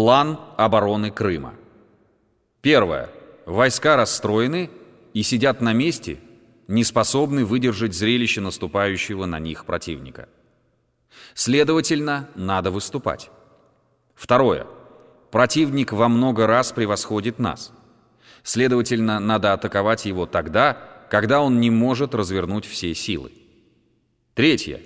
План обороны Крыма. Первое. Войска расстроены и сидят на месте, не способны выдержать зрелище наступающего на них противника. Следовательно, надо выступать. Второе. Противник во много раз превосходит нас. Следовательно, надо атаковать его тогда, когда он не может развернуть все силы. Третье.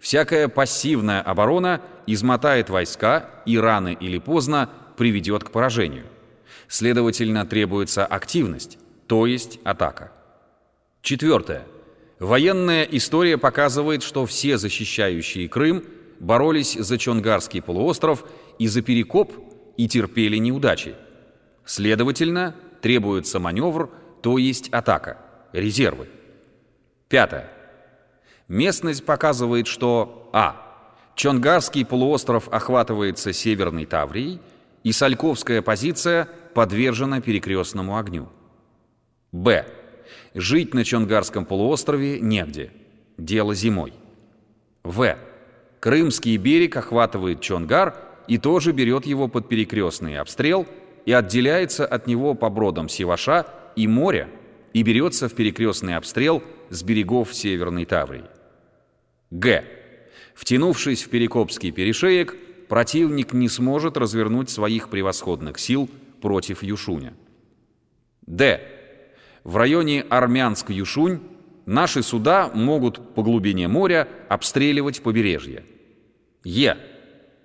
Всякая пассивная оборона измотает войска и рано или поздно приведет к поражению. Следовательно, требуется активность, то есть атака. Четвертое. Военная история показывает, что все защищающие Крым боролись за Чонгарский полуостров и за Перекоп и терпели неудачи. Следовательно, требуется маневр, то есть атака, резервы. Пятое. Местность показывает, что а. Чонгарский полуостров охватывается Северной Таврией, и Сальковская позиция подвержена перекрестному огню. б. Жить на Чонгарском полуострове негде. Дело зимой. В. Крымский берег охватывает Чонгар и тоже берет его под перекрестный обстрел и отделяется от него по бродам Севаша и моря и берется в перекрестный обстрел с берегов Северной Таврии. Г. Втянувшись в Перекопский перешеек, противник не сможет развернуть своих превосходных сил против Юшуня. Д. В районе Армянск-Юшунь наши суда могут по глубине моря обстреливать побережье. Е.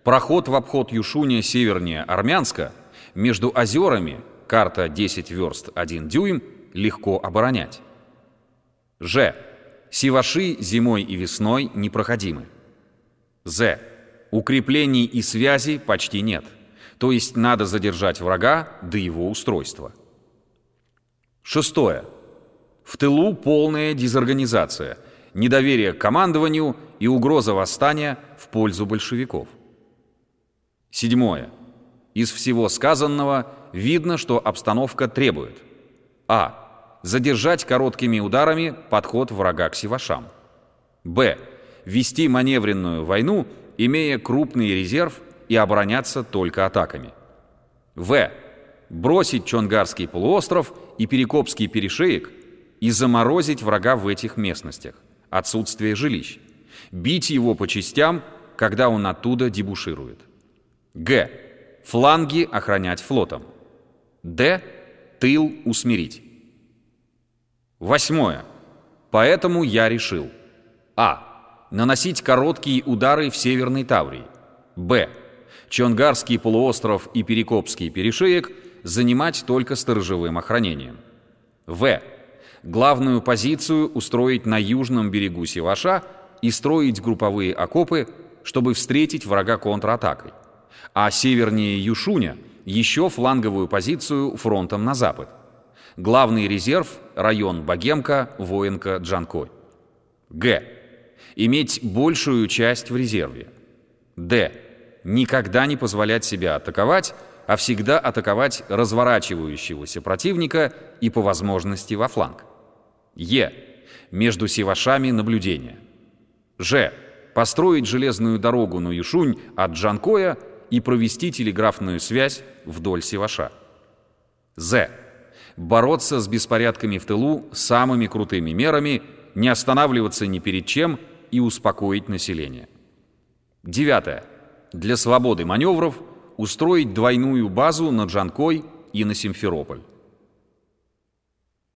Проход в обход Юшуня севернее Армянска между озерами, карта 10 верст 1 дюйм, легко оборонять. Ж. Сиваши зимой и весной непроходимы. З. Укреплений и связи почти нет. То есть надо задержать врага до его устройства. Шестое. В тылу полная дезорганизация, недоверие к командованию и угроза восстания в пользу большевиков. Седьмое. Из всего сказанного видно, что обстановка требует А задержать короткими ударами подход врага к севашам. Б. Вести маневренную войну, имея крупный резерв и обороняться только атаками. В. Бросить Чонгарский полуостров и Перекопский перешеек и заморозить врага в этих местностях. Отсутствие жилищ. Бить его по частям, когда он оттуда дебуширует. Г. Фланги охранять флотом. Д. Тыл усмирить. Восьмое. Поэтому я решил. А. Наносить короткие удары в Северной Таврии. Б. Чонгарский полуостров и Перекопский перешеек занимать только сторожевым охранением. В. Главную позицию устроить на южном берегу Севаша и строить групповые окопы, чтобы встретить врага контратакой. А севернее Юшуня еще фланговую позицию фронтом на запад. Главный резерв – район Богемка, Воинка, Джанкой. Г. Иметь большую часть в резерве. Д. Никогда не позволять себя атаковать, а всегда атаковать разворачивающегося противника и по возможности во фланг. Е. Между севашами наблюдение. Ж. Построить железную дорогу на Юшунь от Джанкоя и провести телеграфную связь вдоль севаша. З бороться с беспорядками в тылу самыми крутыми мерами, не останавливаться ни перед чем и успокоить население. Девятое. Для свободы маневров устроить двойную базу на Джанкой и на Симферополь.